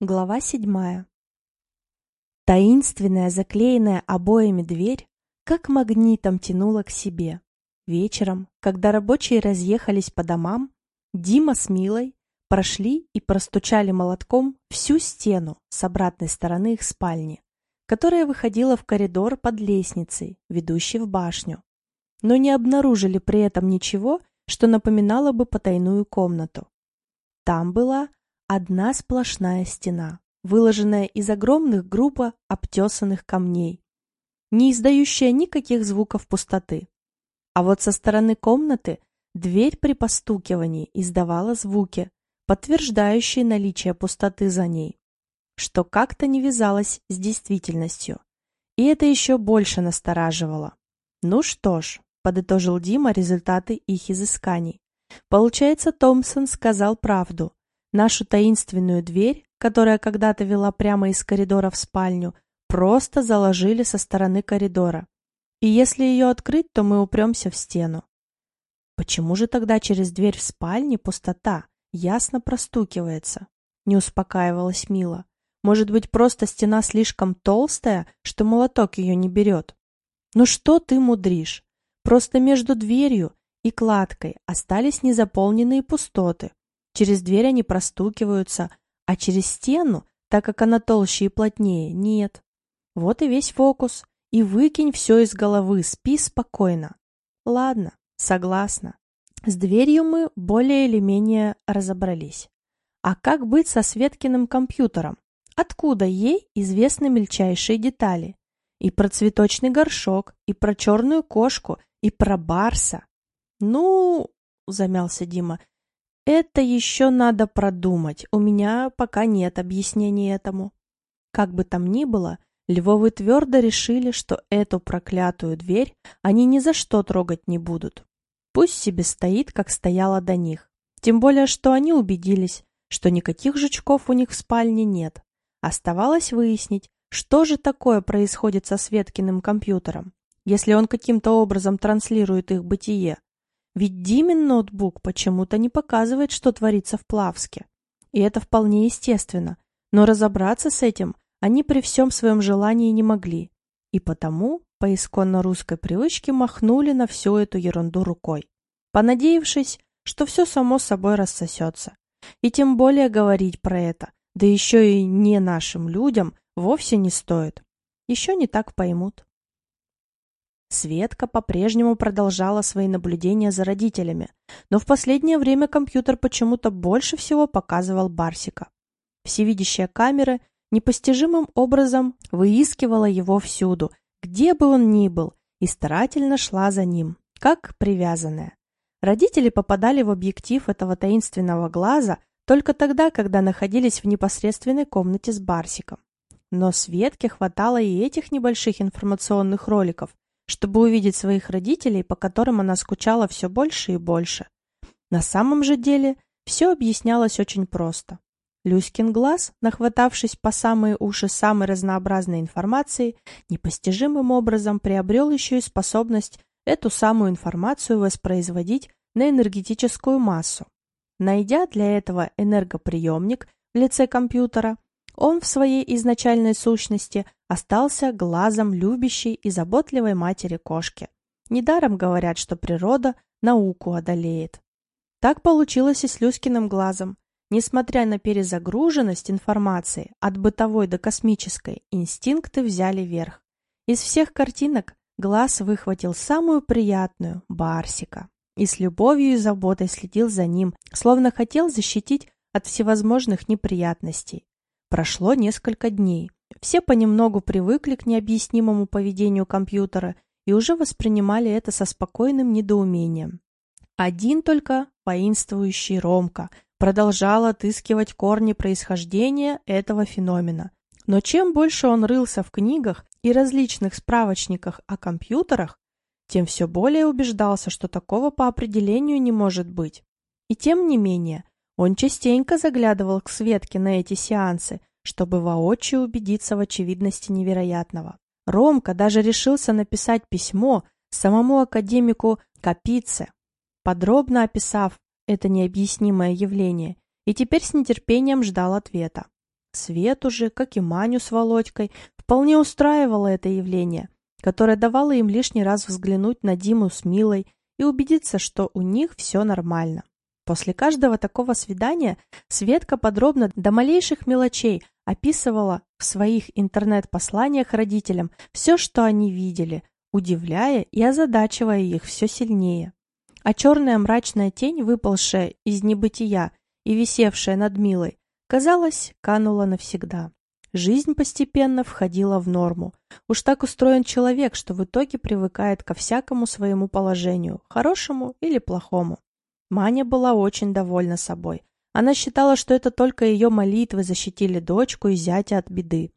Глава седьмая. Таинственная, заклеенная обоями дверь, как магнитом тянула к себе. Вечером, когда рабочие разъехались по домам, Дима с Милой прошли и простучали молотком всю стену с обратной стороны их спальни, которая выходила в коридор под лестницей, ведущей в башню, но не обнаружили при этом ничего, что напоминало бы потайную комнату. Там была Одна сплошная стена, выложенная из огромных грубо обтесанных камней, не издающая никаких звуков пустоты. А вот со стороны комнаты дверь при постукивании издавала звуки, подтверждающие наличие пустоты за ней, что как-то не вязалось с действительностью. И это еще больше настораживало. Ну что ж, подытожил Дима результаты их изысканий. Получается, Томпсон сказал правду. Нашу таинственную дверь, которая когда-то вела прямо из коридора в спальню, просто заложили со стороны коридора. И если ее открыть, то мы упремся в стену. Почему же тогда через дверь в спальне пустота ясно простукивается? Не успокаивалась Мила. Может быть, просто стена слишком толстая, что молоток ее не берет? Ну что ты мудришь? Просто между дверью и кладкой остались незаполненные пустоты, Через дверь они простукиваются, а через стену, так как она толще и плотнее, нет. Вот и весь фокус. И выкинь все из головы, спи спокойно. Ладно, согласна. С дверью мы более или менее разобрались. А как быть со Светкиным компьютером? Откуда ей известны мельчайшие детали? И про цветочный горшок, и про черную кошку, и про Барса. Ну, замялся Дима, это еще надо продумать. У меня пока нет объяснений этому. Как бы там ни было, Львовы твердо решили, что эту проклятую дверь они ни за что трогать не будут. Пусть себе стоит, как стояла до них. Тем более, что они убедились, что никаких жучков у них в спальне нет. Оставалось выяснить, что же такое происходит со Светкиным компьютером, если он каким-то образом транслирует их бытие. Ведь Димин ноутбук почему-то не показывает, что творится в Плавске. И это вполне естественно. Но разобраться с этим они при всем своем желании не могли. И потому, по исконно русской привычке, махнули на всю эту ерунду рукой, понадеявшись, что все само собой рассосется. И тем более говорить про это, да еще и не нашим людям, вовсе не стоит. Еще не так поймут. Светка по-прежнему продолжала свои наблюдения за родителями, но в последнее время компьютер почему-то больше всего показывал Барсика. Всевидящая камера непостижимым образом выискивала его всюду, где бы он ни был, и старательно шла за ним, как привязанная. Родители попадали в объектив этого таинственного глаза только тогда, когда находились в непосредственной комнате с Барсиком. Но Светке хватало и этих небольших информационных роликов, чтобы увидеть своих родителей, по которым она скучала все больше и больше. На самом же деле все объяснялось очень просто. Люськин глаз, нахватавшись по самые уши самой разнообразной информации, непостижимым образом приобрел еще и способность эту самую информацию воспроизводить на энергетическую массу. Найдя для этого энергоприемник в лице компьютера, он в своей изначальной сущности остался глазом любящей и заботливой матери кошки. Недаром говорят, что природа науку одолеет. Так получилось и с Люськиным глазом. Несмотря на перезагруженность информации от бытовой до космической, инстинкты взяли верх. Из всех картинок глаз выхватил самую приятную – Барсика. И с любовью и заботой следил за ним, словно хотел защитить от всевозможных неприятностей. Прошло несколько дней. Все понемногу привыкли к необъяснимому поведению компьютера и уже воспринимали это со спокойным недоумением. Один только воинствующий Ромка продолжал отыскивать корни происхождения этого феномена. Но чем больше он рылся в книгах и различных справочниках о компьютерах, тем все более убеждался, что такого по определению не может быть. И тем не менее, он частенько заглядывал к Светке на эти сеансы, чтобы воочию убедиться в очевидности невероятного. Ромка даже решился написать письмо самому академику Капице, подробно описав это необъяснимое явление, и теперь с нетерпением ждал ответа. Свету же, как и Маню с Володькой, вполне устраивало это явление, которое давало им лишний раз взглянуть на Диму с Милой и убедиться, что у них все нормально. После каждого такого свидания Светка подробно до малейших мелочей описывала в своих интернет-посланиях родителям все, что они видели, удивляя и озадачивая их все сильнее. А черная мрачная тень, выпалшая из небытия и висевшая над Милой, казалось, канула навсегда. Жизнь постепенно входила в норму. Уж так устроен человек, что в итоге привыкает ко всякому своему положению, хорошему или плохому. Маня была очень довольна собой. Она считала, что это только ее молитвы защитили дочку и зятя от беды.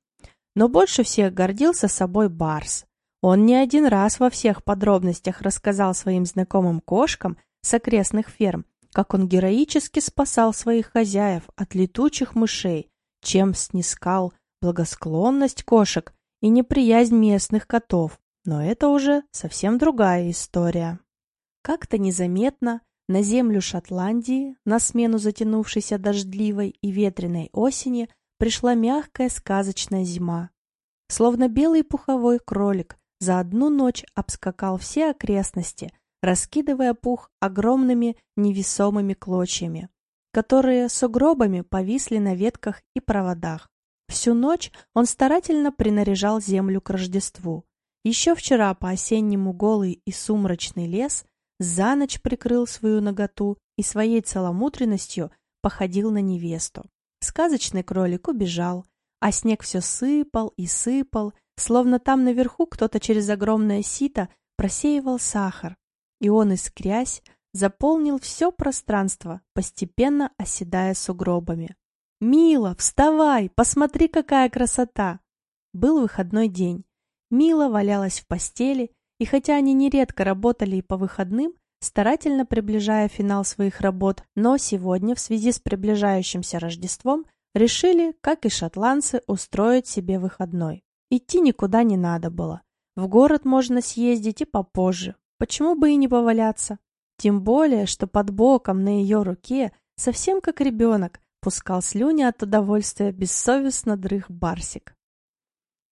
Но больше всех гордился собой Барс. Он не один раз во всех подробностях рассказал своим знакомым кошкам с окрестных ферм, как он героически спасал своих хозяев от летучих мышей, чем снискал благосклонность кошек и неприязнь местных котов. Но это уже совсем другая история. Как-то незаметно на землю Шотландии, на смену затянувшейся дождливой и ветреной осени, пришла мягкая сказочная зима. Словно белый пуховой кролик, за одну ночь обскакал все окрестности, раскидывая пух огромными невесомыми клочьями, которые сугробами повисли на ветках и проводах. Всю ночь он старательно принаряжал землю к Рождеству. Еще вчера по-осеннему голый и сумрачный лес за ночь прикрыл свою наготу и своей целомудренностью походил на невесту. Сказочный кролик убежал, а снег все сыпал и сыпал, словно там наверху кто-то через огромное сито просеивал сахар, и он, искрясь, заполнил все пространство, постепенно оседая сугробами. «Мила, вставай! Посмотри, какая красота!» Был выходной день. Мила валялась в постели и хотя они нередко работали и по выходным, старательно приближая финал своих работ, но сегодня, в связи с приближающимся Рождеством, решили, как и шотландцы, устроить себе выходной. Идти никуда не надо было. В город можно съездить и попозже. Почему бы и не поваляться? Тем более, что под боком на ее руке, совсем как ребенок, пускал слюни от удовольствия бессовестно дрых Барсик.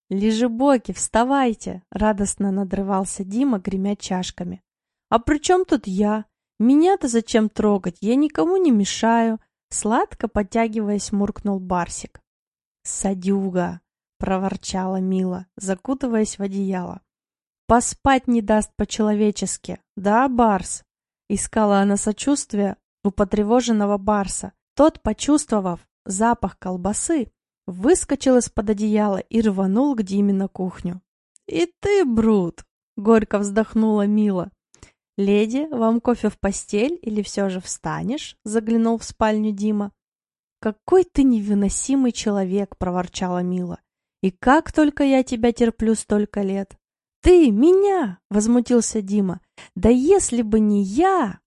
«Лежебоки, вставайте!» — радостно надрывался Дима, гремя чашками. «А при чем тут я? Меня-то зачем трогать? Я никому не мешаю!» Сладко подтягиваясь, муркнул Барсик. «Садюга!» — проворчала Мила, закутываясь в одеяло. «Поспать не даст по-человечески, да, Барс?» Искала она сочувствия у потревоженного Барса. Тот, почувствовав запах колбасы, выскочил из-под одеяла и рванул к Диме на кухню. «И ты, Брут!» — горько вздохнула Мила. «Леди, вам кофе в постель или все же встанешь?» — заглянул в спальню Дима. «Какой ты невыносимый человек!» — проворчала Мила. «И как только я тебя терплю столько лет!» «Ты, меня!» — возмутился Дима. «Да если бы не я!»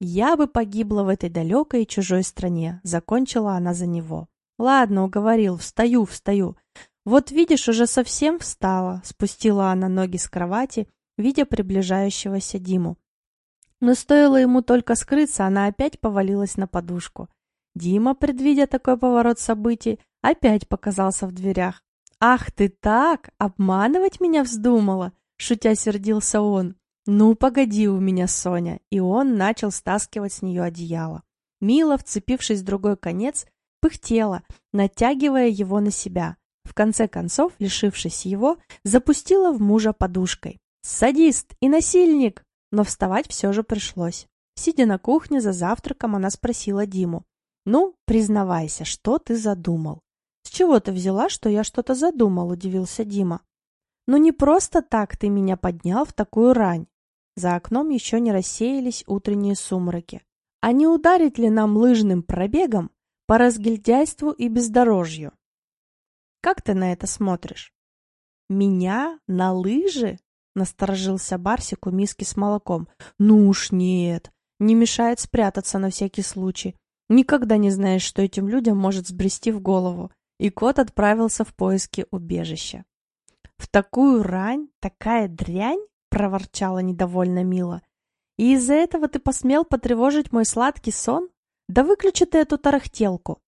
«Я бы погибла в этой далекой и чужой стране», — закончила она за него. Ладно, уговорил, встаю, встаю. Вот видишь, уже совсем встала, спустила она ноги с кровати, видя приближающегося Диму. Но стоило ему только скрыться, она опять повалилась на подушку. Дима, предвидя такой поворот событий, опять показался в дверях. «Ах ты так! Обманывать меня вздумала!» Шутя сердился он. «Ну, погоди у меня, Соня!» И он начал стаскивать с нее одеяло. Мила, вцепившись в другой конец, пыхтела, натягивая его на себя. В конце концов, лишившись его, запустила в мужа подушкой. «Садист и насильник!» Но вставать все же пришлось. Сидя на кухне за завтраком, она спросила Диму. «Ну, признавайся, что ты задумал?» «С чего ты взяла, что я что-то задумал?» – удивился Дима. «Ну не просто так ты меня поднял в такую рань». За окном еще не рассеялись утренние сумраки. «А не ударить ли нам лыжным пробегом по разгильдяйству и бездорожью. Как ты на это смотришь? Меня на лыжи? Насторожился Барсик у миски с молоком. Ну уж нет, не мешает спрятаться на всякий случай. Никогда не знаешь, что этим людям может сбрести в голову. И кот отправился в поиски убежища. «В такую рань, такая дрянь!» — проворчала недовольно Мила. «И из-за этого ты посмел потревожить мой сладкий сон? Да выключи ты эту тарахтелку.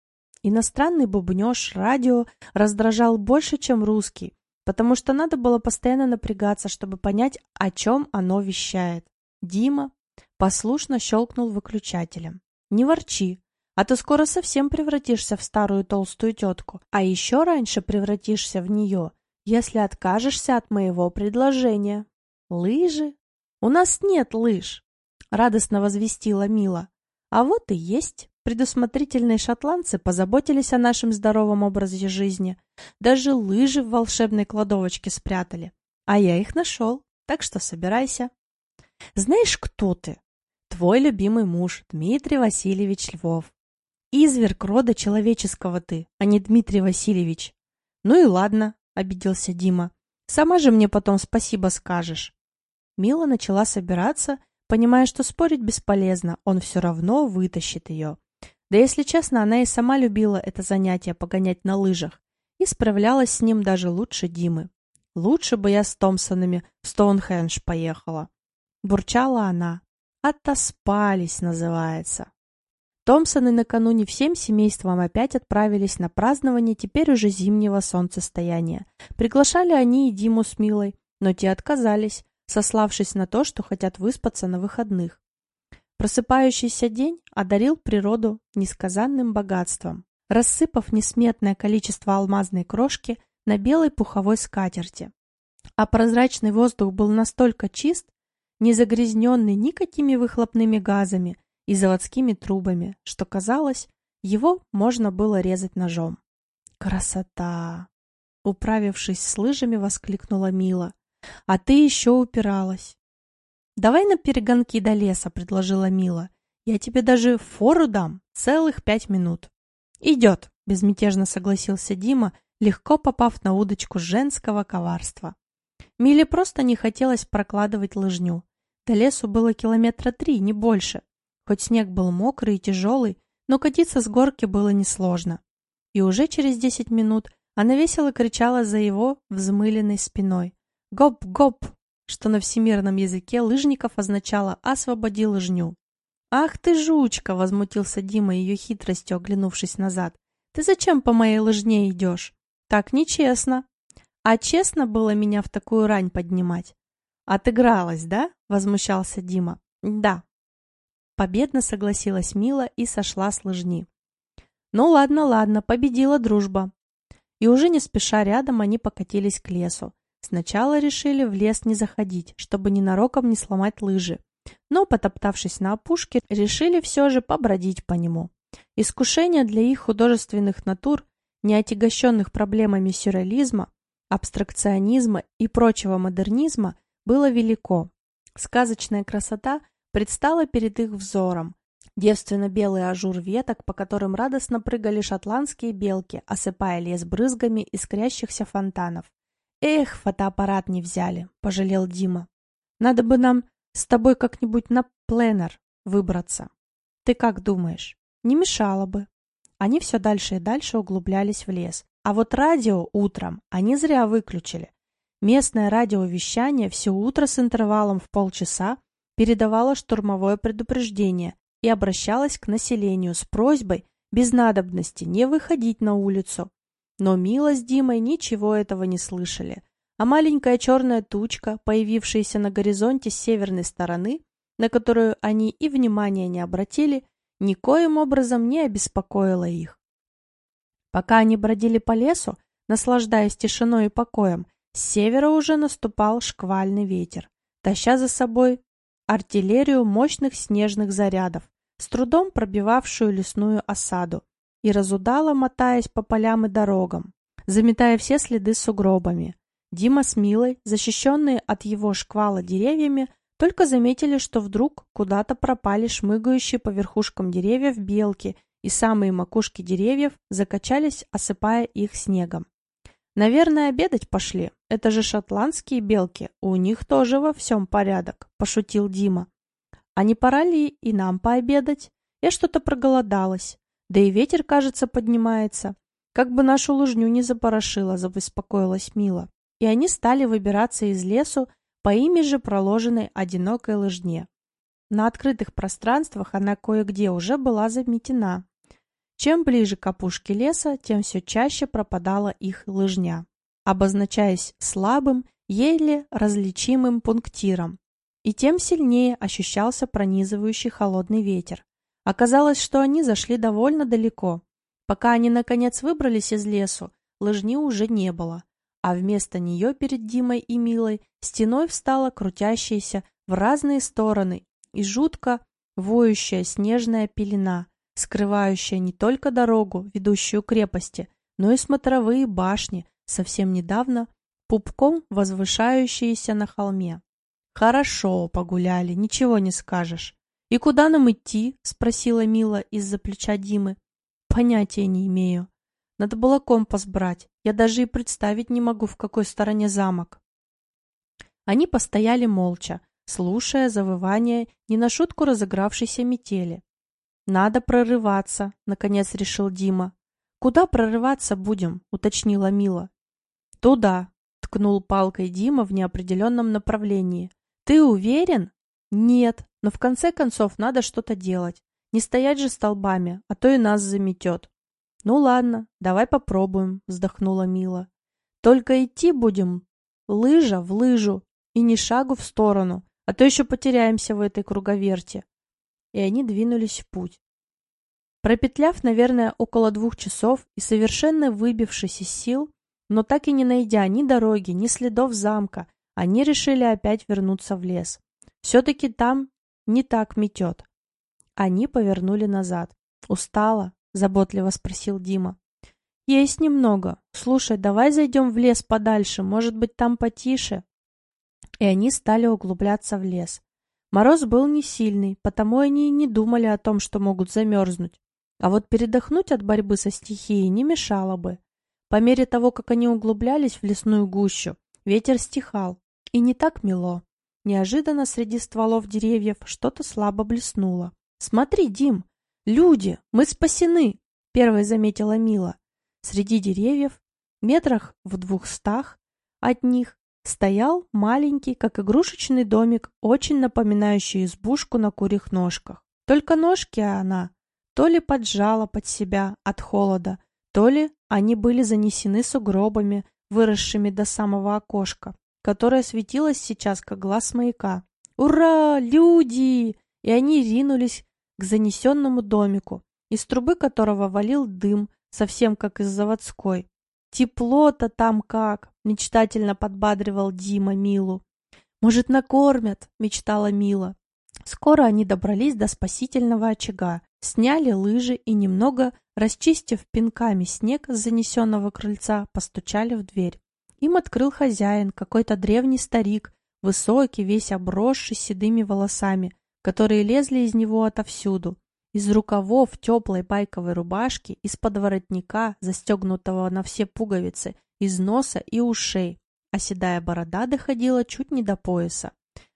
Иностранный бубнеж, радио раздражал больше, чем русский, потому что надо было постоянно напрягаться, чтобы понять, о чем оно вещает. Дима послушно щелкнул выключателем. «Не ворчи, а то скоро совсем превратишься в старую толстую тетку, а еще раньше превратишься в нее, если откажешься от моего предложения». «Лыжи? У нас нет лыж!» — радостно возвестила Мила. «А вот и есть. Предусмотрительные шотландцы позаботились о нашем здоровом образе жизни. Даже лыжи в волшебной кладовочке спрятали. А я их нашел, так что собирайся». «Знаешь, кто ты?» «Твой любимый муж, Дмитрий Васильевич Львов. Изверг рода человеческого ты, а не Дмитрий Васильевич». «Ну и ладно», — обиделся Дима. «Сама же мне потом спасибо скажешь». Мила начала собираться, понимая, что спорить бесполезно, он все равно вытащит ее. Да если честно, она и сама любила это занятие погонять на лыжах и справлялась с ним даже лучше Димы. Лучше бы я с Томпсонами в Стоунхендж поехала. Бурчала она. «Отоспались» называется. Томпсоны накануне всем семейством опять отправились на празднование теперь уже зимнего солнцестояния. Приглашали они и Диму с Милой, но те отказались, сославшись на то, что хотят выспаться на выходных. Просыпающийся день одарил природу несказанным богатством, рассыпав несметное количество алмазной крошки на белой пуховой скатерти. А прозрачный воздух был настолько чист, не загрязненный никакими выхлопными газами и заводскими трубами, что казалось, его можно было резать ножом. «Красота!» Управившись с лыжами, воскликнула Мила. «А ты еще упиралась!» «Давай на перегонки до леса», — предложила Мила. «Я тебе даже фору дам, целых пять минут». «Идет», — безмятежно согласился Дима, легко попав на удочку женского коварства. Миле просто не хотелось прокладывать лыжню. До лесу было километра три, не больше. Хоть снег был мокрый и тяжелый, но катиться с горки было несложно. И уже через десять минут она весело кричала за его взмыленной спиной. «Гоп-гоп!» что на всемирном языке лыжников означало «освободи лыжню». «Ах ты, жучка!» — возмутился Дима ее хитростью, оглянувшись назад. «Ты зачем по моей лыжне идешь? Так нечестно!» «А честно было меня в такую рань поднимать?» «Отыгралась, да?» — возмущался Дима. «Да». Победно согласилась Мила и сошла с лыжни. «Ну ладно, ладно, победила дружба». И уже не спеша рядом они покатились к лесу. Сначала решили в лес не заходить, чтобы ненароком не сломать лыжи. Но, потоптавшись на опушке, решили все же побродить по нему. Искушение для их художественных натур, не отягощенных проблемами сюрреализма, абстракционизма и прочего модернизма, было велико. Сказочная красота предстала перед их взором. Девственно-белый ажур веток, по которым радостно прыгали шотландские белки, осыпая лес брызгами искрящихся фонтанов. «Эх, фотоаппарат не взяли», — пожалел Дима. «Надо бы нам с тобой как-нибудь на пленер выбраться. Ты как думаешь? Не мешало бы». Они все дальше и дальше углублялись в лес. А вот радио утром они зря выключили. Местное радиовещание все утро с интервалом в полчаса передавало штурмовое предупреждение и обращалось к населению с просьбой без надобности не выходить на улицу. Но Мила с Димой ничего этого не слышали, а маленькая черная тучка, появившаяся на горизонте с северной стороны, на которую они и внимания не обратили, никоим образом не обеспокоила их. Пока они бродили по лесу, наслаждаясь тишиной и покоем, с севера уже наступал шквальный ветер, таща за собой артиллерию мощных снежных зарядов, с трудом пробивавшую лесную осаду, и разудала, мотаясь по полям и дорогам, заметая все следы сугробами. Дима с Милой, защищенные от его шквала деревьями, только заметили, что вдруг куда-то пропали шмыгающие по верхушкам деревьев белки, и самые макушки деревьев закачались, осыпая их снегом. «Наверное, обедать пошли. Это же шотландские белки. У них тоже во всем порядок», – пошутил Дима. «А не пора ли и нам пообедать? Я что-то проголодалась. Да и ветер, кажется, поднимается. Как бы нашу лыжню не запорошило», – забеспокоилась Мила. И они стали выбираться из лесу по ими же проложенной одинокой лыжне. На открытых пространствах она кое-где уже была заметена. Чем ближе к опушке леса, тем все чаще пропадала их лыжня, обозначаясь слабым, еле различимым пунктиром, и тем сильнее ощущался пронизывающий холодный ветер. Оказалось, что они зашли довольно далеко. Пока они, наконец, выбрались из лесу, лыжни уже не было, а вместо нее перед Димой и Милой стеной встала крутящаяся в разные стороны и жутко воющая снежная пелена, скрывающая не только дорогу, ведущую к крепости, но и смотровые башни, совсем недавно пупком возвышающиеся на холме. «Хорошо погуляли, ничего не скажешь. И куда нам идти?» — спросила Мила из-за плеча Димы. «Понятия не имею. Надо было компас брать. Я даже и представить не могу, в какой стороне замок». Они постояли молча, слушая завывание не на шутку разыгравшейся метели. «Надо прорываться», — наконец решил Дима. «Куда прорываться будем?» — уточнила Мила. «Туда», — ткнул палкой Дима в неопределенном направлении. «Ты уверен?» «Нет, но в конце концов надо что-то делать. Не стоять же столбами, а то и нас заметет». «Ну ладно, давай попробуем», — вздохнула Мила. «Только идти будем лыжа в лыжу и ни шагу в сторону, а то еще потеряемся в этой круговерте и они двинулись в путь. Пропетляв, наверное, около двух часов и совершенно выбившись из сил, но так и не найдя ни дороги, ни следов замка, они решили опять вернуться в лес. Все-таки там не так метет. Они повернули назад. «Устала?» — заботливо спросил Дима. «Есть немного. Слушай, давай зайдем в лес подальше, может быть, там потише?» И они стали углубляться в лес. Мороз был не сильный, потому они и не думали о том, что могут замерзнуть. А вот передохнуть от борьбы со стихией не мешало бы. По мере того, как они углублялись в лесную гущу, ветер стихал, и не так мело. Неожиданно среди стволов деревьев что-то слабо блеснуло. «Смотри, Дим! Люди! Мы спасены!» — первой заметила Мила. Среди деревьев, метрах в двухстах от них, стоял маленький, как игрушечный домик, очень напоминающий избушку на курьих ножках. Только ножки она то ли поджала под себя от холода, то ли они были занесены сугробами, выросшими до самого окошка, которое светилось сейчас, как глаз маяка. «Ура! Люди!» И они ринулись к занесенному домику, из трубы которого валил дым, совсем как из заводской. Тепло-то там как, мечтательно подбадривал Дима Милу. Может, накормят, мечтала Мила. Скоро они добрались до спасительного очага, сняли лыжи и немного, расчистив пинками снег с занесенного крыльца, постучали в дверь. Им открыл хозяин, какой-то древний старик, высокий, весь обросший седыми волосами, которые лезли из него отовсюду. Из рукавов теплой байковой рубашки, из-под воротника, застегнутого на все пуговицы, из носа и ушей, а седая борода доходила чуть не до пояса.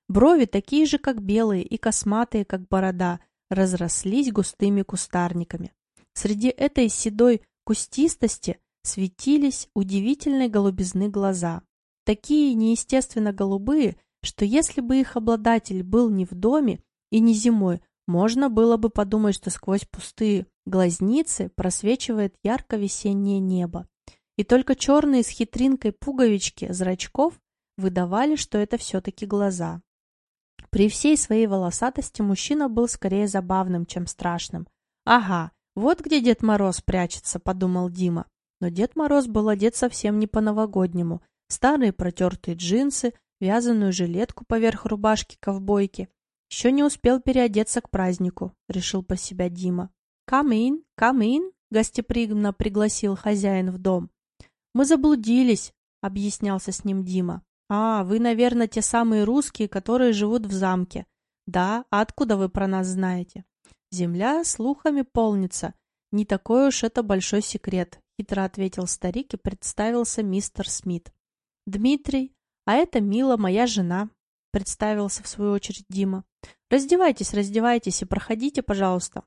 Брови, такие же, как белые, и косматые, как борода, разрослись густыми кустарниками. Среди этой седой кустистости светились удивительной голубизны глаза. Такие неестественно голубые, что если бы их обладатель был не в доме и не зимой, можно было бы подумать, что сквозь пустые глазницы просвечивает ярко-весеннее небо. И только черные с хитринкой пуговички зрачков выдавали, что это все-таки глаза. При всей своей волосатости мужчина был скорее забавным, чем страшным. «Ага, вот где Дед Мороз прячется», — подумал Дима. Но Дед Мороз был одет совсем не по-новогоднему. Старые протертые джинсы, вязаную жилетку поверх рубашки-ковбойки еще не успел переодеться к празднику, решил по себя Дима. Come in, come in, гостеприимно пригласил хозяин в дом. Мы заблудились, объяснялся с ним Дима. А, вы, наверное, те самые русские, которые живут в замке. Да, а откуда вы про нас знаете? Земля слухами полнится. Не такой уж это большой секрет, хитро ответил старик и представился мистер Смит. Дмитрий, а это Мила, моя жена, представился в свою очередь Дима. «Раздевайтесь, раздевайтесь и проходите, пожалуйста».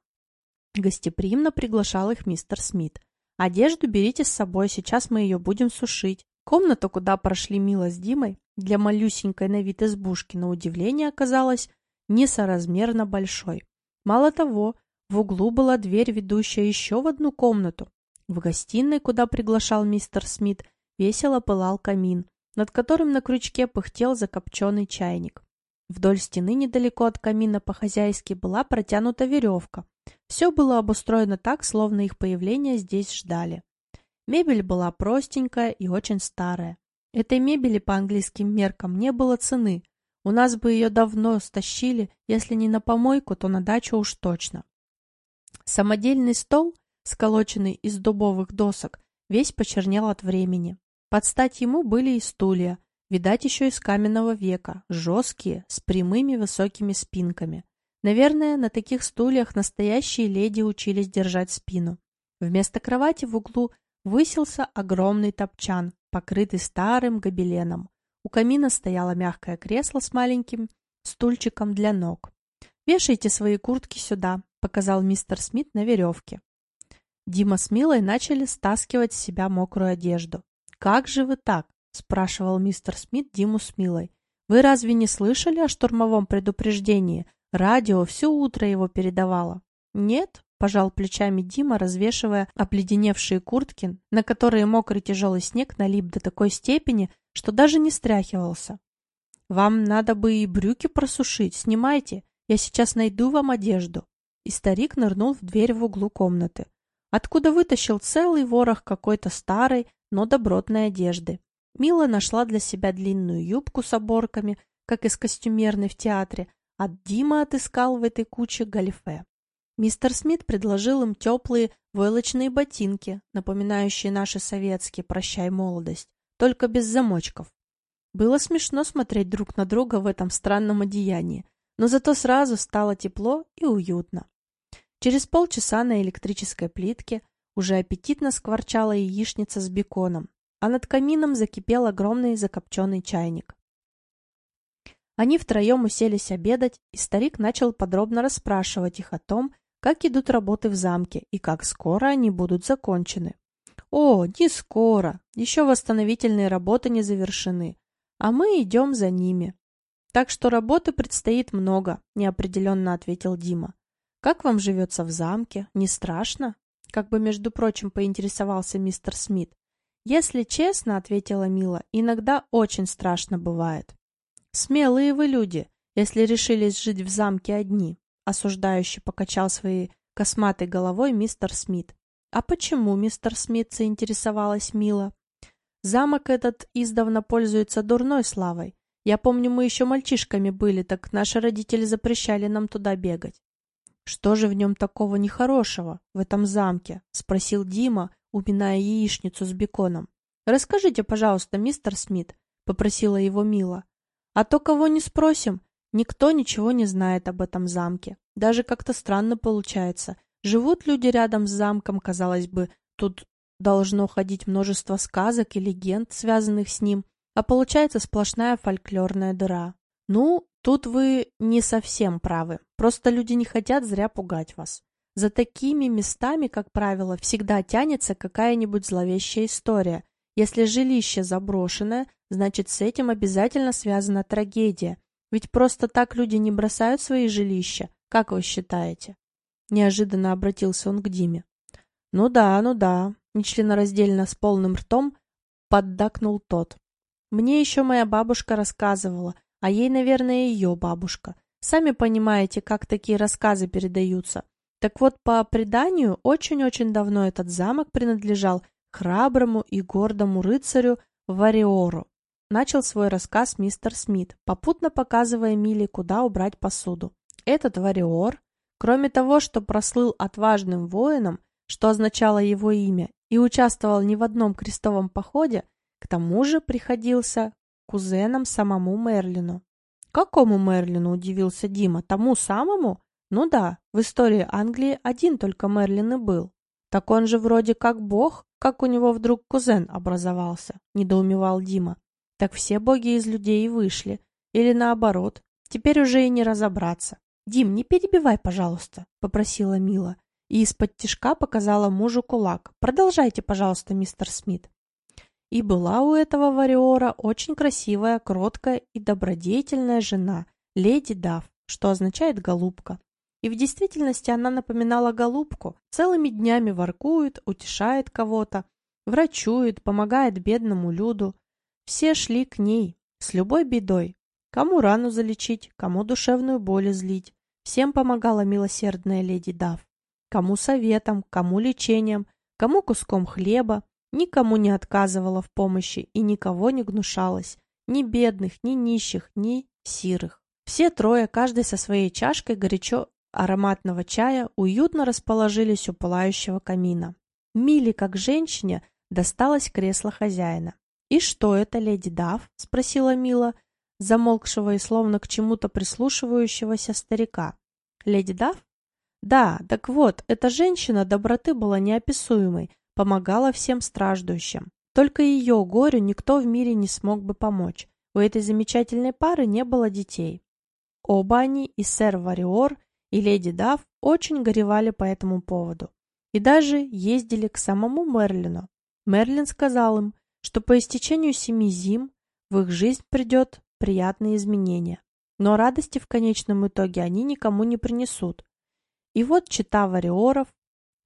Гостеприимно приглашал их мистер Смит. «Одежду берите с собой, сейчас мы ее будем сушить». Комната, куда прошли Мила с Димой, для малюсенькой на вид избушки, на удивление оказалась несоразмерно большой. Мало того, В углу была дверь, ведущая еще в одну комнату. В гостиной, куда приглашал мистер Смит, весело пылал камин, над которым на крючке пыхтел закопченный чайник. Вдоль стены недалеко от камина по-хозяйски была протянута веревка. Все было обустроено так, словно их появление здесь ждали. Мебель была простенькая и очень старая. Этой мебели по английским меркам не было цены. У нас бы ее давно стащили, если не на помойку, то на дачу уж точно. Самодельный стол, сколоченный из дубовых досок, весь почернел от времени. Под стать ему были и стулья, видать еще из каменного века, жесткие, с прямыми высокими спинками. Наверное, на таких стульях настоящие леди учились держать спину. Вместо кровати в углу высился огромный топчан, покрытый старым гобеленом. У камина стояло мягкое кресло с маленьким стульчиком для ног. «Вешайте свои куртки сюда», — показал мистер Смит на веревке. Дима с Милой начали стаскивать с себя мокрую одежду. «Как же вы так?» — спрашивал мистер Смит Диму с Милой. «Вы разве не слышали о штурмовом предупреждении? Радио все утро его передавало». «Нет», — пожал плечами Дима, развешивая обледеневшие куртки, на которые мокрый тяжелый снег налип до такой степени, что даже не стряхивался. «Вам надо бы и брюки просушить. Снимайте. Я сейчас найду вам одежду». И старик нырнул в дверь в углу комнаты, откуда вытащил целый ворох какой-то старой, но добротной одежды. Мила нашла для себя длинную юбку с оборками, как из костюмерной в театре, а Дима отыскал в этой куче гальфе. Мистер Смит предложил им теплые войлочные ботинки, напоминающие наши советские «Прощай, молодость», только без замочков. Было смешно смотреть друг на друга в этом странном одеянии, но зато сразу стало тепло и уютно. Через полчаса на электрической плитке уже аппетитно скворчала яичница с беконом, а над камином закипел огромный закопченный чайник. Они втроем уселись обедать, и старик начал подробно расспрашивать их о том, как идут работы в замке и как скоро они будут закончены. О, не скоро, еще восстановительные работы не завершены, а мы идем за ними. Так что работы предстоит много, неопределенно ответил Дима. Как вам живется в замке? Не страшно? Как бы, между прочим, поинтересовался мистер Смит. Если честно, ответила Мила, иногда очень страшно бывает. Смелые вы люди, если решились жить в замке одни осуждающе покачал своей косматой головой мистер Смит. А почему мистер Смит заинтересовалась Мила? Замок этот издавна пользуется дурной славой. Я помню, мы еще мальчишками были, так наши родители запрещали нам туда бегать. Что же в нем такого нехорошего, в этом замке? Спросил Дима, уминая яичницу с беконом. Расскажите, пожалуйста, мистер Смит, попросила его Мила. А то кого не спросим, Никто ничего не знает об этом замке. Даже как-то странно получается. Живут люди рядом с замком, казалось бы, тут должно ходить множество сказок и легенд, связанных с ним, а получается сплошная фольклорная дыра. Ну, тут вы не совсем правы. Просто люди не хотят зря пугать вас. За такими местами, как правило, всегда тянется какая-нибудь зловещая история. Если жилище заброшенное, значит с этим обязательно связана трагедия, ведь просто так люди не бросают свои жилища, как вы считаете? Неожиданно обратился он к Диме. Ну да, ну да, нечленораздельно с полным ртом поддакнул тот. Мне еще моя бабушка рассказывала, а ей, наверное, ее бабушка. Сами понимаете, как такие рассказы передаются. Так вот, по преданию, очень-очень давно этот замок принадлежал храброму и гордому рыцарю Вариору. Начал свой рассказ мистер Смит, попутно показывая Миле, куда убрать посуду. Этот вариор, кроме того, что прослыл отважным воином, что означало его имя, и участвовал не в одном крестовом походе, к тому же приходился кузеном самому Мерлину. «Какому Мерлину?» – удивился Дима. «Тому самому?» «Ну да, в истории Англии один только Мерлин и был. Так он же вроде как бог, как у него вдруг кузен образовался?» – недоумевал Дима. Так все боги из людей и вышли. Или наоборот. Теперь уже и не разобраться. «Дим, не перебивай, пожалуйста», — попросила Мила. И из-под тишка показала мужу кулак. «Продолжайте, пожалуйста, мистер Смит». И была у этого вариора очень красивая, кроткая и добродетельная жена, леди Дав, что означает «голубка». и в действительности она напоминала голубку, целыми днями воркует, утешает кого-то, врачует, помогает бедному люду. Все шли к ней, с любой бедой. Кому рану залечить, кому душевную боль излить. Всем помогала милосердная леди Дав. Кому советом, кому лечением, кому куском хлеба. Никому не отказывала в помощи и никого не гнушалась. Ни бедных, ни нищих, ни сирых. Все трое, каждый со своей чашкой горячо ароматного чая, уютно расположились у пылающего камина. Миле, как женщине, досталось кресло хозяина. «И что это, леди Дав?» — спросила Мила, замолкшего и словно к чему-то прислушивающегося старика. «Леди Дав?» «Да, так вот, эта женщина доброты была неописуемой, помогала всем страждущим. Только ее горю никто в мире не смог бы помочь. У этой замечательной пары не было детей. Оба они, и сэр Вариор, и леди Дав, очень горевали по этому поводу. И даже ездили к самому Мерлину. Мерлин сказал им, что по истечению семи зим в их жизнь придет приятные изменения. Но радости в конечном итоге они никому не принесут. И вот чита Вариоров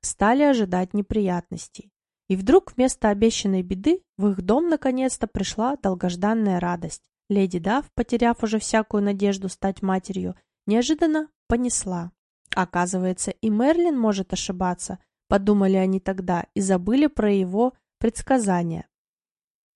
стали ожидать неприятностей. И вдруг вместо обещанной беды в их дом наконец-то пришла долгожданная радость. Леди Дав, потеряв уже всякую надежду стать матерью, неожиданно понесла. Оказывается, и Мерлин может ошибаться, подумали они тогда и забыли про его предсказания.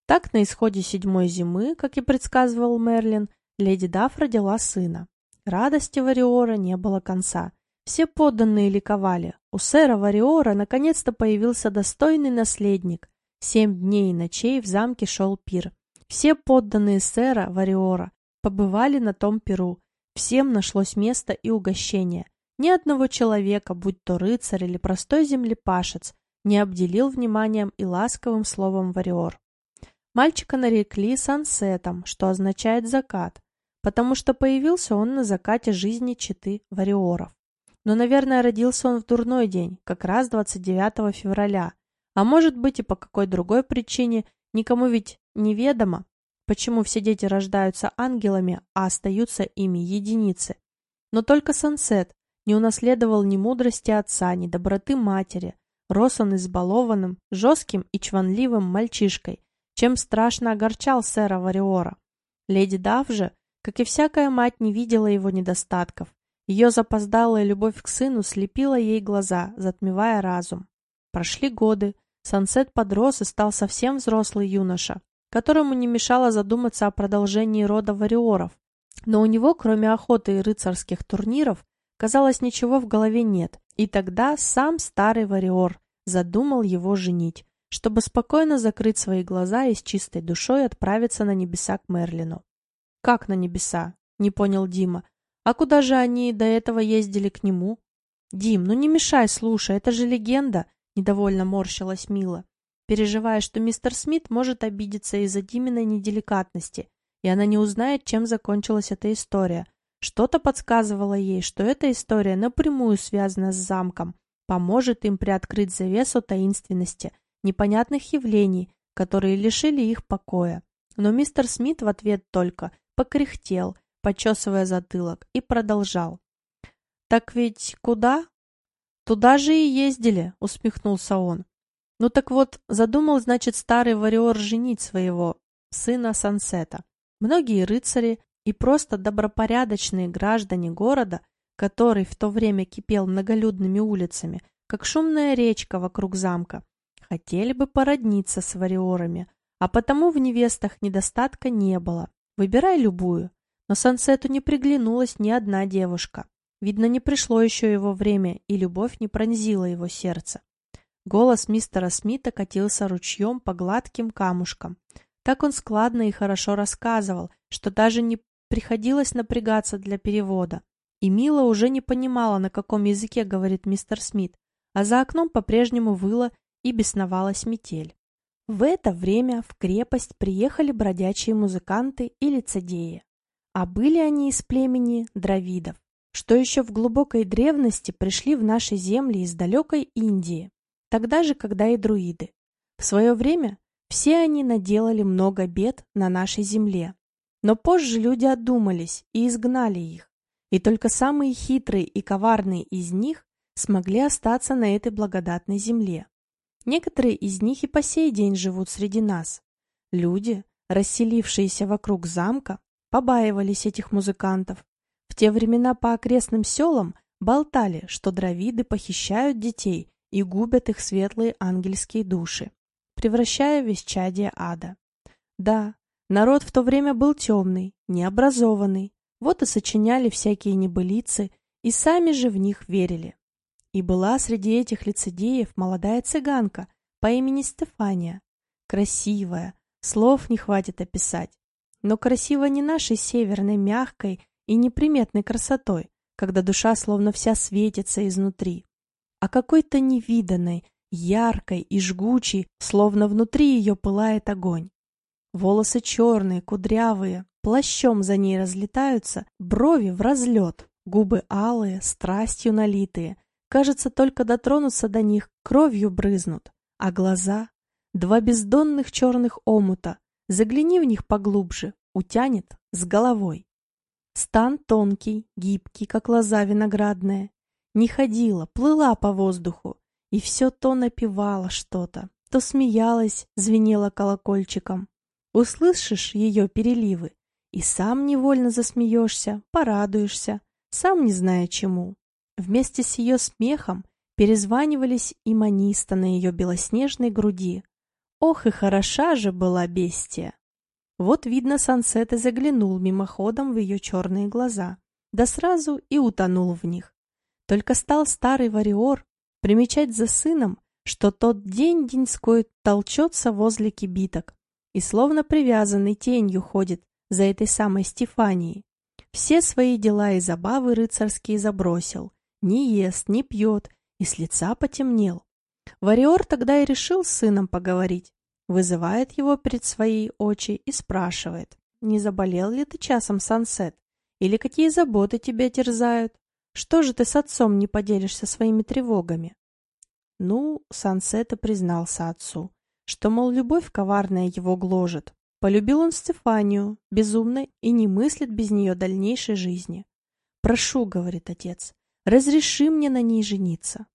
Так, на исходе седьмой зимы, как и предсказывал Мерлин, леди Даф родила сына. Радости Вариора не было конца. Все подданные ликовали. У сэра Вариора наконец-то появился достойный наследник. Семь дней и ночей в замке шел пир. Все подданные сэра Вариора побывали на том пиру. Всем нашлось место и угощение. Ни одного человека, будь то рыцарь или простой землепашец, не обделил вниманием и ласковым словом Вариор. Мальчика нарекли Сансетом, что означает «закат», потому что появился он на закате жизни читы Вариоров. Но, наверное, родился он в дурной день, как раз 29 февраля. А может быть и по какой другой причине, никому ведь неведомо, почему все дети рождаются ангелами, а остаются ими единицы. Но только Сансет не унаследовал ни мудрости отца, ни доброты матери. Рос он избалованным, жестким и чванливым мальчишкой, чем страшно огорчал сэра Вариора. Леди Дав же, как и всякая мать, не видела его недостатков, ее запоздалая любовь к сыну слепила ей глаза, затмевая разум. Прошли годы, Сансет подрос и стал совсем взрослый юноша, которому не мешало задуматься о продолжении рода вариоров. Но у него, кроме охоты и рыцарских турниров, казалось, ничего в голове нет, и тогда сам старый вариор задумал его женить, чтобы спокойно закрыть свои глаза и с чистой душой отправиться на небеса к Мерлину. «Как на небеса?» — не понял Дима. А куда же они до этого ездили к нему? Дим, ну не мешай, слушай, это же легенда, недовольно морщилась Мила, переживая, что мистер Смит может обидеться из-за Диминой неделикатности, и она не узнает, чем закончилась эта история. Что-то подсказывало ей, что эта история напрямую связана с замком, поможет им приоткрыть завесу таинственности, непонятных явлений, которые лишили их покоя. Но мистер Смит в ответ только покряхтел почесывая затылок, и продолжал. «Так ведь куда?» «Туда же и ездили», — усмехнулся он. «Ну так вот, задумал, значит, старый вариор женить своего сына Сансета. Многие рыцари и просто добропорядочные граждане города, который в то время кипел многолюдными улицами, как шумная речка вокруг замка, хотели бы породниться с вариорами, а потому в невестах недостатка не было. Выбирай любую. Но Сансету не приглянулась ни одна девушка. Видно, не пришло еще его время, и любовь не пронзила его сердце. Голос мистера Смита катился ручьем по гладким камушкам. Так он складно и хорошо рассказывал, что даже не приходилось напрягаться для перевода. И Мила уже не понимала, на каком языке говорит мистер Смит, а за окном по-прежнему выла и бесновалась метель. В это время в крепость приехали бродячие музыканты и лицедеи. А были они из племени дравидов, что еще в глубокой древности пришли в наши земли из далекой Индии, тогда же, когда и друиды. В свое время все они наделали много бед на нашей земле. Но позже люди одумались и изгнали их. и только самые хитрые и коварные из них смогли остаться на этой благодатной земле. Некоторые из них и по сей день живут среди нас. Люди, расселившиеся вокруг замка, побаивались этих музыкантов. В те времена по окрестным селам болтали, что дровиды похищают детей и губят их светлые ангельские души, превращая в исчадие ада. Да, народ в то время был темный, необразованный, вот и сочиняли всякие небылицы, и сами же в них верили. И была среди этих лицедеев молодая цыганка по имени Стефания. Красивая, слов не хватит описать. Но красиво не нашей северной, мягкой и неприметной красотой, когда душа словно вся светится изнутри, а какой-то невиданной, яркой и жгучей, словно внутри ее пылает огонь. Волосы черные, кудрявые, плащом за ней разлетаются, брови в разлет, губы алые, страстью налитые, Кажется, только дотронуться до них, кровью брызнут. А глаза? Два бездонных черных омута. Загляни в них поглубже, утянет с головой. Стан тонкий, гибкий, как лоза виноградная. Не ходила, плыла по воздуху. И все то напевала что-то, то смеялась, звенела колокольчиком. Услышишь ее переливы, и сам невольно засмеешься, порадуешься, сам не зная чему. Вместе с ее смехом перезванивались и маниста на ее белоснежной груди. Ох и хороша же была бестия! Вот, видно, Сансет и заглянул мимоходом в ее черные глаза, да сразу и утонул в них. Только стал старый вариор примечать за сыном, что тот день-деньской толчется возле кибиток и словно привязанный тенью ходит за этой самой Стефанией. Все свои дела и забавы рыцарские забросил, не ест, не пьет, и с лица потемнел. Вариор тогда и решил с сыном поговорить. Вызывает его перед своей очи и спрашивает, не заболел ли ты часом, Сансет, или какие заботы тебя терзают? Что же ты с отцом не поделишься своими тревогами? Ну, Сансет и признался отцу, что, мол, любовь коварная его гложет. Полюбил он Стефанию, безумно, и не мыслит без нее дальнейшей жизни. «Прошу», — говорит отец, Разреши мне на ней жениться.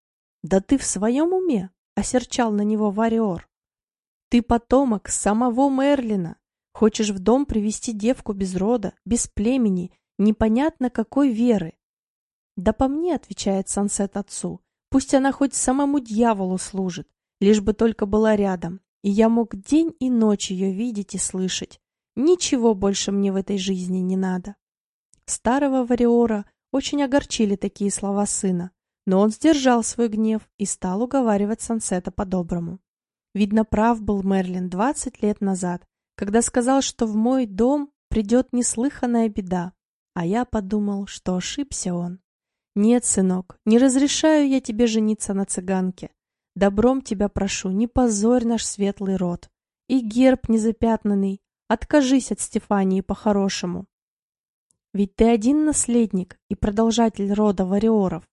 Да ты в своем уме? Осерчал на него Вариор. Ты потомок самого Мерлина. Хочешь в дом привести девку без рода, без племени, непонятно какой веры. Да по мне, отвечает Сансет отцу, пусть она хоть самому дьяволу служит, лишь бы только была рядом, и я мог день и ночь ее видеть и слышать. Ничего больше мне в этой жизни не надо. Старого Вариора очень огорчили такие слова сына, но он сдержал свой гнев и стал уговаривать Сансета по-доброму. Видно, прав был Мерлин двадцать лет назад, когда сказал, что в мой дом придет неслыханная беда, а я подумал, что ошибся он. Нет, сынок, не разрешаю я тебе жениться на цыганке. Добром тебя прошу, не позорь наш светлый род. И герб незапятнанный, откажись от Стефании по-хорошему. Ведь ты один наследник и продолжатель рода вариоров.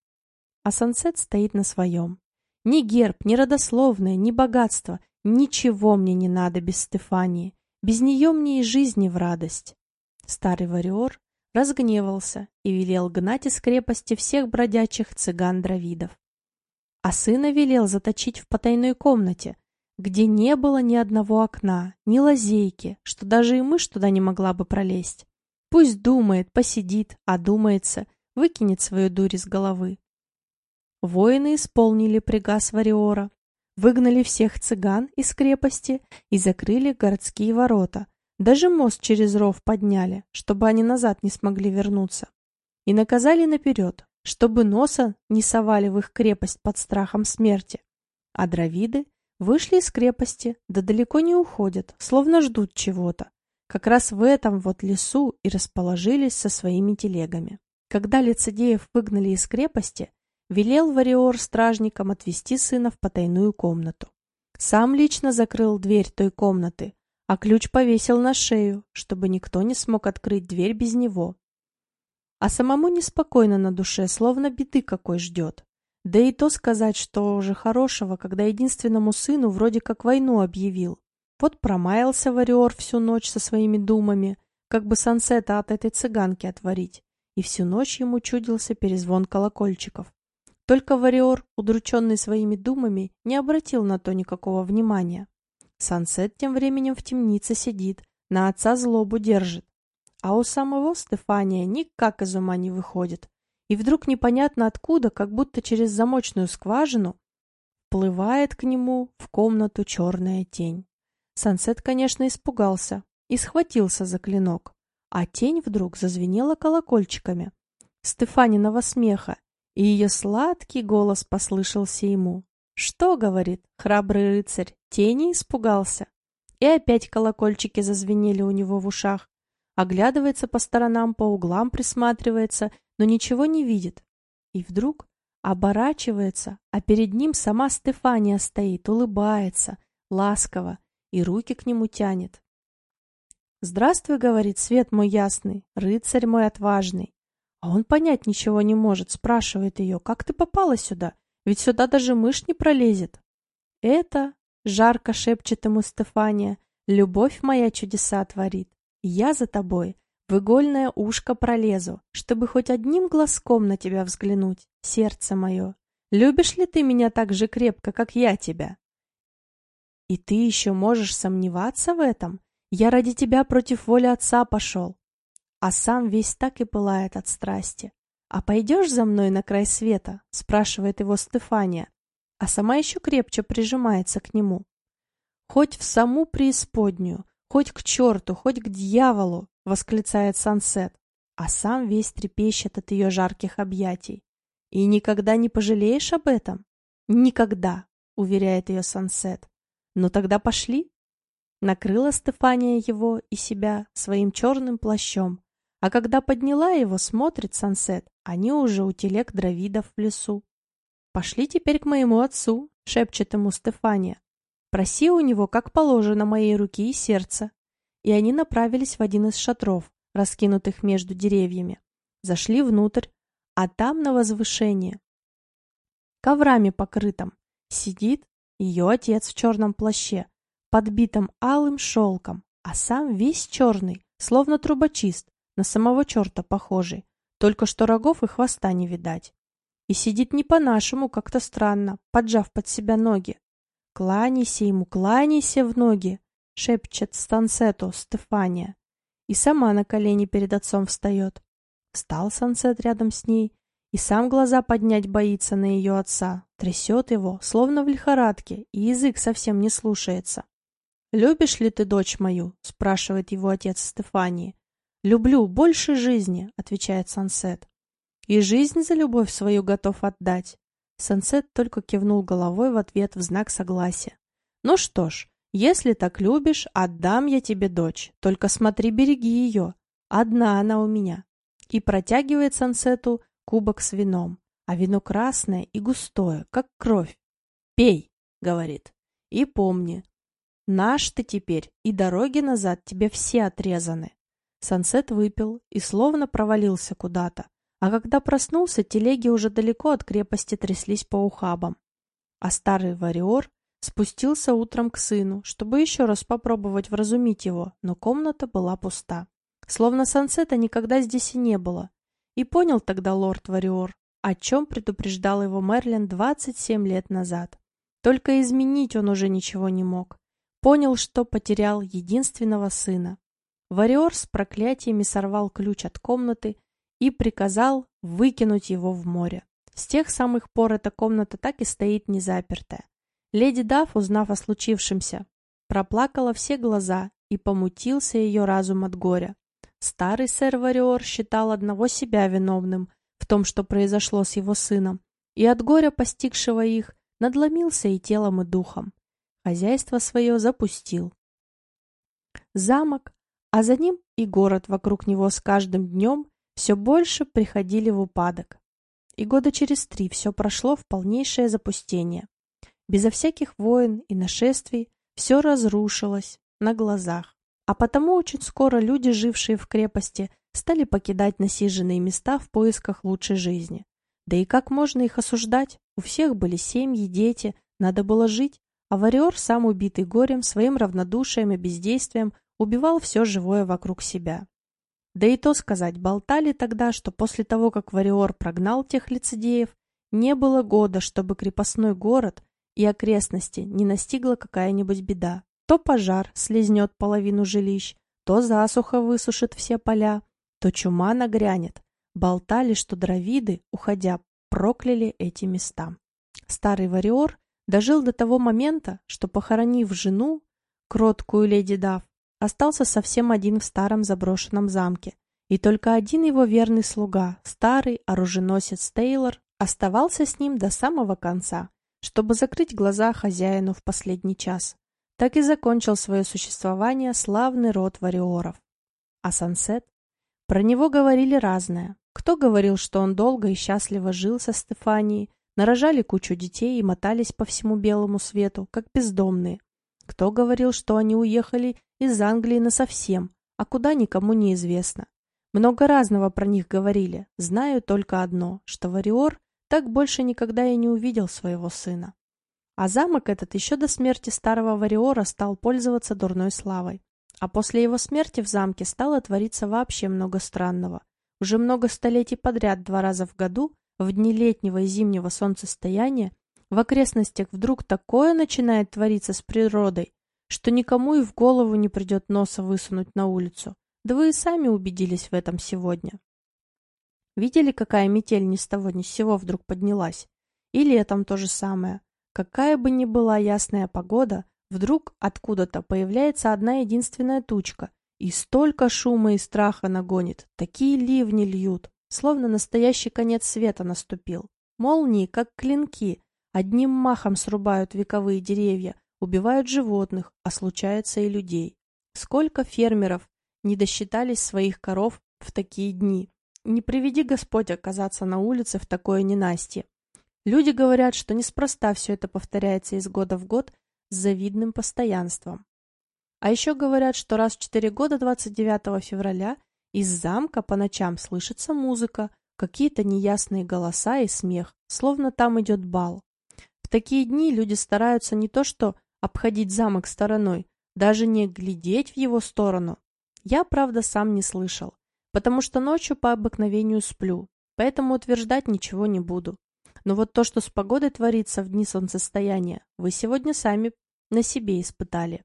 А Сансет стоит на своем. Ни герб, ни родословное, ни богатство, ничего мне не надо без Стефании. Без нее мне и жизни в радость. Старый вариор разгневался и велел гнать из крепости всех бродячих цыган-дравидов. А сына велел заточить в потайной комнате, где не было ни одного окна, ни лазейки, что даже и мышь туда не могла бы пролезть. Пусть думает, посидит, одумается, выкинет свою дурь из головы. Воины исполнили приказ Вариора, выгнали всех цыган из крепости и закрыли городские ворота. Даже мост через ров подняли, чтобы они назад не смогли вернуться. И наказали наперед, чтобы носа не совали в их крепость под страхом смерти. А дравиды вышли из крепости, да далеко не уходят, словно ждут чего-то. Как раз в этом вот лесу и расположились со своими телегами. Когда лицедеев выгнали из крепости, велел Вариор стражникам отвести сына в потайную комнату. Сам лично закрыл дверь той комнаты, а ключ повесил на шею, чтобы никто не смог открыть дверь без него. А самому неспокойно на душе, словно беды какой ждет. Да и то сказать, что уже хорошего, когда единственному сыну вроде как войну объявил. Вот промаялся Вариор всю ночь со своими думами, как бы Сансета от этой цыганки отварить. и всю ночь ему чудился перезвон колокольчиков. Только Вариор, удрученный своими думами, не обратил на то никакого внимания. Сансет тем временем в темнице сидит, на отца злобу держит. А у самого Стефания никак из ума не выходит. И вдруг непонятно откуда, как будто через замочную скважину, вплывает к нему в комнату черная тень. Сансет, конечно, испугался и схватился за клинок, а тень вдруг зазвенела колокольчиками. Стефаниного смеха, и ее сладкий голос послышался ему. «Что, — говорит, — храбрый рыцарь, тени испугался?» И опять колокольчики зазвенели у него в ушах. Оглядывается по сторонам, по углам присматривается, но ничего не видит. И вдруг оборачивается, а перед ним сама Стефания стоит, улыбается, ласково, и руки к нему тянет. «Здравствуй, — говорит, — свет мой ясный, рыцарь мой отважный». А он понять ничего не может, спрашивает ее, «Как ты попала сюда? Ведь сюда даже мышь не пролезет». «Это, — жарко шепчет ему Стефания, — любовь моя чудеса творит. Я за тобой в игольное ушко пролезу, чтобы хоть одним глазком на тебя взглянуть, сердце мое. Любишь ли ты меня так же крепко, как я тебя? И ты еще можешь сомневаться в этом? Я ради тебя против воли отца пошел. А сам весь так и пылает от страсти. «А пойдешь за мной на край света?» — спрашивает его Стефания, а сама еще крепче прижимается к нему. «Хоть в саму преисподнюю, хоть к черту, хоть к дьяволу!» — восклицает Сансет, а сам весь трепещет от ее жарких объятий. «И никогда не пожалеешь об этом?» «Никогда!» — уверяет ее Сансет. «Ну тогда пошли!» Накрыла Стефания его и себя своим черным плащом, а когда подняла его, смотрит Сансет, они уже у телег дровидов в лесу. «Пошли теперь к моему отцу», — шепчет ему Стефания. «Проси у него, как положено, моей руки и сердца». И они направились в один из шатров, раскинутых между деревьями. Зашли внутрь, а там на возвышении, коврами покрытым, сидит ее отец в черном плаще, подбитом алым шелком, а сам весь черный, словно трубочист, на самого черта похожий, только что рогов и хвоста не видать. И сидит не по-нашему, как-то странно, поджав под себя ноги. «Кланяйся ему, кланяйся в ноги!» — шепчет Стансету Стефания. И сама на колени перед отцом встает. Встал Сансет рядом с ней и сам глаза поднять боится на ее отца, трясет его, словно в лихорадке, и язык совсем не слушается. «Любишь ли ты дочь мою?» — спрашивает его отец Стефании. «Люблю, больше жизни», — отвечает Сансет. «И жизнь за любовь свою готов отдать». Сансет только кивнул головой в ответ в знак согласия. «Ну что ж, если так любишь, отдам я тебе дочь, только смотри, береги ее. Одна она у меня». И протягивает Сансету кубок с вином, а вино красное и густое, как кровь. «Пей», — говорит, — «и помни, наш ты теперь, и дороги назад тебе все отрезаны». Сансет выпил и словно провалился куда-то, а когда проснулся, телеги уже далеко от крепости тряслись по ухабам. А старый вариор спустился утром к сыну, чтобы еще раз попробовать вразумить его, но комната была пуста. Словно Сансета никогда здесь и не было, и понял тогда лорд Вариор, о чем предупреждал его Мерлин 27 лет назад. Только изменить он уже ничего не мог. Понял, что потерял единственного сына. Вариор с проклятиями сорвал ключ от комнаты и приказал выкинуть его в море. С тех самых пор эта комната так и стоит незапертая. Леди Дафф, узнав о случившемся, проплакала все глаза и помутился ее разум от горя. Старый сэр Вариор считал одного себя виновным в том, что произошло с его сыном, и от горя, постигшего их, надломился и телом, и духом. Хозяйство свое запустил. Замок, а за ним и город вокруг него с каждым днем все больше приходили в упадок. И года через три все прошло в полнейшее запустение. Безо всяких войн и нашествий все разрушилось на глазах. А потому очень скоро люди, жившие в крепости, стали покидать насиженные места в поисках лучшей жизни. Да и как можно их осуждать? У всех были семьи, дети, надо было жить, а Вариор, сам убитый горем, своим равнодушием и бездействием убивал все живое вокруг себя. Да и то сказать, болтали тогда, что после того, как Вариор прогнал тех лицедеев, не было года, чтобы крепостной город и окрестности не настигла какая-нибудь беда. То пожар слезнет половину жилищ, то засуха высушит все поля, то чума нагрянет. Болтали, что дровиды, уходя, прокляли эти места. Старый Вариор дожил до того момента, что, похоронив жену, кроткую леди Дав, остался совсем один в старом заброшенном замке, и только один его верный слуга, старый оруженосец Тейлор, оставался с ним до самого конца, чтобы закрыть глаза хозяину в последний час. Так и закончил свое существование славный род вариоров. А Сансет? Про него говорили разное. Кто говорил, что он долго и счастливо жил со Стефанией, нарожали кучу детей и мотались по всему белому свету, как бездомные. Кто говорил, что они уехали из Англии насовсем, а куда никому не известно. Много разного про них говорили. Знаю только одно, что Вариор так больше никогда и не увидел своего сына. А замок этот еще до смерти старого Вариора стал пользоваться дурной славой. А после его смерти в замке стало твориться вообще много странного. Уже много столетий подряд два раза в году, в дни летнего и зимнего солнцестояния, в окрестностях вдруг такое начинает твориться с природой, что никому и в голову не придет носа высунуть на улицу. Да вы и сами убедились в этом сегодня. Видели, какая метель ни с того ни с сего вдруг поднялась? И летом то же самое. Какая бы ни была ясная погода, вдруг откуда-то появляется одна единственная тучка, и столько шума и страха нагонит, такие ливни льют, словно настоящий конец света наступил. Молнии, как клинки, одним махом срубают вековые деревья, убивают животных, а случается и людей. Сколько фермеров не досчитались своих коров в такие дни. Не приведи Господь оказаться на улице в такое ненастье. Люди говорят, что неспроста все это повторяется из года в год с завидным постоянством. А еще говорят, что раз в четыре года 29 февраля из замка по ночам слышится музыка, какие-то неясные голоса и смех, словно там идет бал. Такие дни люди стараются не то что обходить замок стороной, даже не глядеть в его сторону. Я, правда, сам не слышал, потому что ночью по обыкновению сплю, поэтому утверждать ничего не буду. Но вот то, что с погодой творится в дни солнцестояния, вы сегодня сами на себе испытали.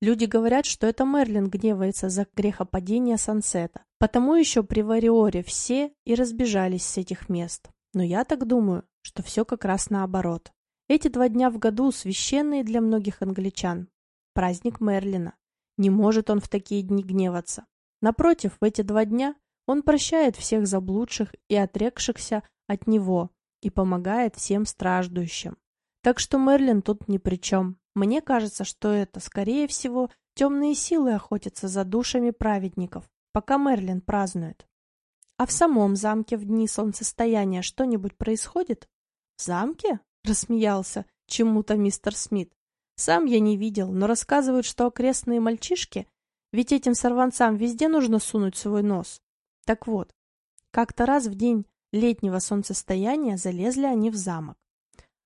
Люди говорят, что это Мерлин гневается за грехопадение Сансета. Потому еще при Вариоре все и разбежались с этих мест. Но я так думаю, что все как раз наоборот. Эти два дня в году священные для многих англичан. Праздник Мерлина. Не может он в такие дни гневаться. Напротив, в эти два дня он прощает всех заблудших и отрекшихся от него, и помогает всем страждущим. Так что Мерлин тут ни при чем. Мне кажется, что это, скорее всего, темные силы охотятся за душами праведников, пока Мерлин празднует. А в самом замке в дни солнцестояния что-нибудь происходит? В замке? Рассмеялся чему-то мистер Смит. Сам я не видел, но рассказывают, что окрестные мальчишки, ведь этим сорванцам везде нужно сунуть свой нос. Так вот, как-то раз в день летнего солнцестояния залезли они в замок.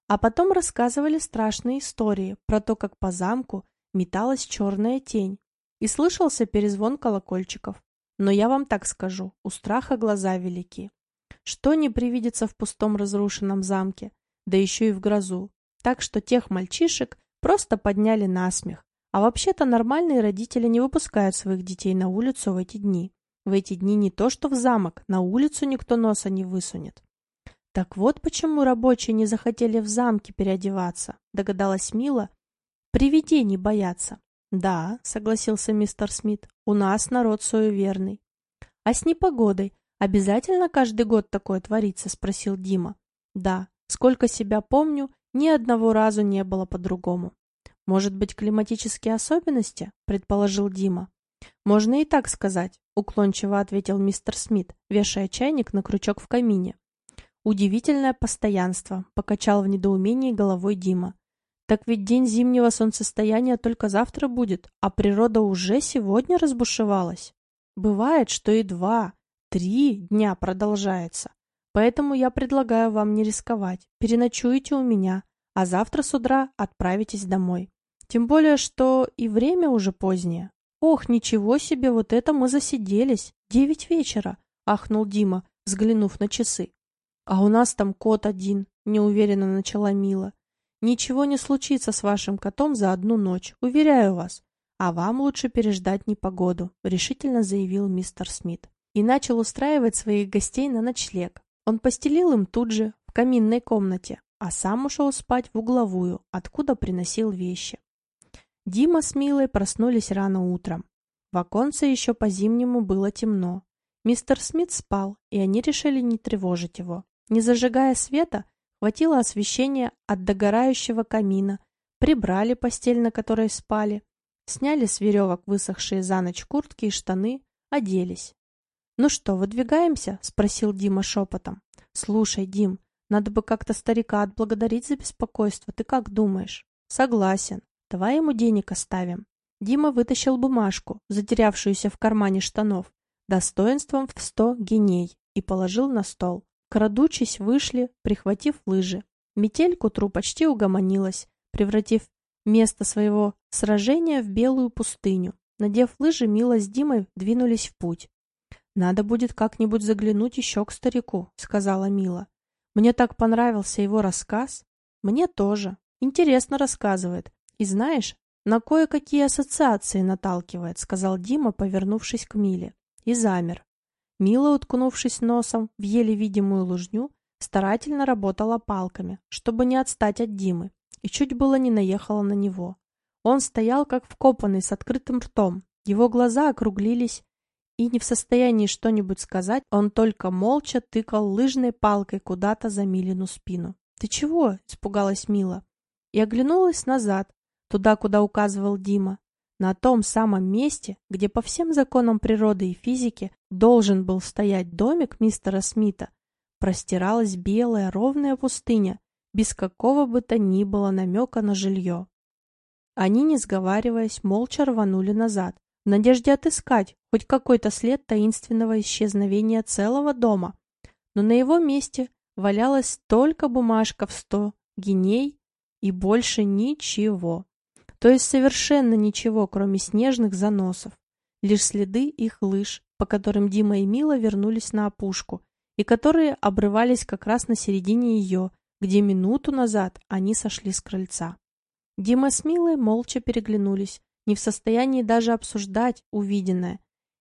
А потом рассказывали страшные истории про то, как по замку металась черная тень, и слышался перезвон колокольчиков. Но я вам так скажу, у страха глаза велики. Что не привидится в пустом разрушенном замке, да еще и в грозу. Так что тех мальчишек просто подняли на смех. А вообще-то нормальные родители не выпускают своих детей на улицу в эти дни. В эти дни не то что в замок, на улицу никто носа не высунет. Так вот почему рабочие не захотели в замке переодеваться, догадалась Мила. Привидений боятся. Да, согласился мистер Смит, у нас народ суеверный. А с непогодой обязательно каждый год такое творится, спросил Дима. Да, сколько себя помню, ни одного разу не было по-другому. Может быть, климатические особенности, предположил Дима. Можно и так сказать, уклончиво ответил мистер Смит, вешая чайник на крючок в камине. Удивительное постоянство, покачал в недоумении головой Дима. Так ведь день зимнего солнцестояния только завтра будет, а природа уже сегодня разбушевалась. Бывает, что и два, три дня продолжается. Поэтому я предлагаю вам не рисковать. Переночуете у меня, а завтра с утра отправитесь домой. Тем более, что и время уже позднее. «Ох, ничего себе, вот это мы засиделись! Девять вечера!» — ахнул Дима, взглянув на часы. «А у нас там кот один», — неуверенно начала Мила. «Ничего не случится с вашим котом за одну ночь, уверяю вас. А вам лучше переждать непогоду», — решительно заявил мистер Смит. И начал устраивать своих гостей на ночлег. Он постелил им тут же, в каминной комнате, а сам ушел спать в угловую, откуда приносил вещи. Дима с Милой проснулись рано утром. В оконце еще по-зимнему было темно. Мистер Смит спал, и они решили не тревожить его. Не зажигая света, хватило освещения от догорающего камина, прибрали постель, на которой спали, сняли с веревок высохшие за ночь куртки и штаны, оделись. «Ну что, выдвигаемся?» — спросил Дима шепотом. «Слушай, Дим, надо бы как-то старика отблагодарить за беспокойство. Ты как думаешь?» «Согласен. Давай ему денег оставим». Дима вытащил бумажку, затерявшуюся в кармане штанов, достоинством в сто геней, и положил на стол. Крадучись, вышли, прихватив лыжи. Метель к утру почти угомонилась, превратив место своего сражения в белую пустыню. Надев лыжи, Мила с Димой двинулись в путь. «Надо будет как-нибудь заглянуть еще к старику», — сказала Мила. «Мне так понравился его рассказ». «Мне тоже. Интересно рассказывает. И знаешь, на кое-какие ассоциации наталкивает», — сказал Дима, повернувшись к Миле. И замер. Мила, уткнувшись носом в еле видимую лужню, старательно работала палками, чтобы не отстать от Димы, и чуть было не наехала на него. Он стоял как вкопанный с открытым ртом, его глаза округлились, и не в состоянии что-нибудь сказать, он только молча тыкал лыжной палкой куда-то за Милину спину. «Ты чего?» — испугалась Мила. И оглянулась назад, туда, куда указывал Дима. На том самом месте, где по всем законам природы и физики должен был стоять домик мистера Смита, простиралась белая ровная пустыня, без какого бы то ни было намека на жилье. Они, не сговариваясь, молча рванули назад, в надежде отыскать хоть какой-то след таинственного исчезновения целого дома. Но на его месте валялась только бумажка в сто геней и больше ничего. То есть совершенно ничего, кроме снежных заносов. Лишь следы их лыж, по которым Дима и Мила вернулись на опушку, и которые обрывались как раз на середине ее, где минуту назад они сошли с крыльца. Дима с Милой молча переглянулись, не в состоянии даже обсуждать увиденное,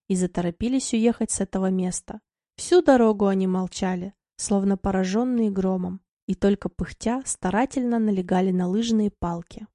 и заторопились уехать с этого места. Всю дорогу они молчали, словно пораженные громом, и только пыхтя старательно налегали на лыжные палки.